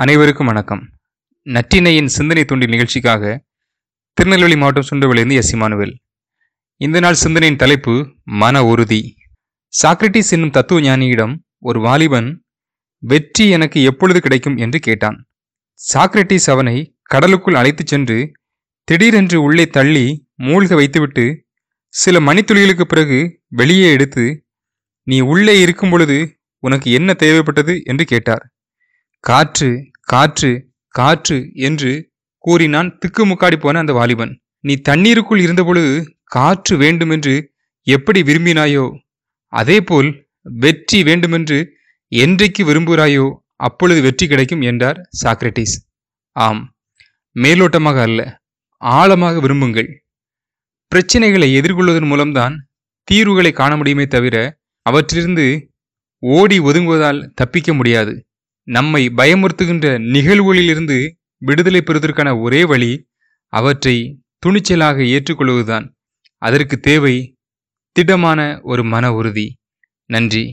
அனைவருக்கும் வணக்கம். நற்றினையின் சிந்தனை தூண்டில் நிகழ்ச்சிக்காக திருநெல்வேலி மாவட்டம் சுண்டவளிலிருந்து எஸ். இமானுவேல். இந்த நாள் சிந்தனையின் தலைப்பு மன உறுதி. சாக்ரட்டிஸ் என்னும் தத்துவ ஞானியிடம் ஒரு வாலிபன் வெற்றி எனக்கு எப்பொழுது கிடைக்கும்? என்று கேட்டான். சாக்ரட்டிஸ் அவனை கடலுக்குள் அழைத்துச் சென்று திடீரென்று உள்ளே தள்ளி மூழ்க வைத்துவிட்டு சில மணித்துளிகளுக்கு பிறகு வெளியே எடுத்து நீ உள்ளே இருக்கும் பொழுது உனக்கு என்ன தேவைப்பட்டது? என்று கேட்டார். காற்று காற்று காற்று என்று கூறினான் திக்குமுக்காடி போன அந்த வாலிபன். நீ தண்ணீருக்குள் இருந்தபொழுது காற்று வேண்டுமென்று எப்படி விரும்பினாயோ அதேபோல் வெற்றி வேண்டுமென்று என்றைக்கு விரும்புகிறாயோ அப்பொழுது வெற்றி கிடைக்கும் என்றார் சாக்ரட்டிஸ் ஆம் மேலோட்டமாக அல்ல ஆழமாக விரும்புங்கள். பிரச்சனைகளை எதிர்கொள்வதன் மூலம்தான் தீர்வுகளை காண முடியுமே தவிர அவற்றிலிருந்து ஓடி ஒதுங்குவதால் தப்பிக்க முடியாது. நம்மை பயமுறுத்துகின்ற நிகழ்வுகளிலிருந்து விடுதலை பெறுவதற்கான ஒரே வழி அவற்றை துணிச்சலாக ஏற்றுக்கொள்வதுதான். அதற்கு தேவை திடமான ஒரு மன உறுதி. நன்றி.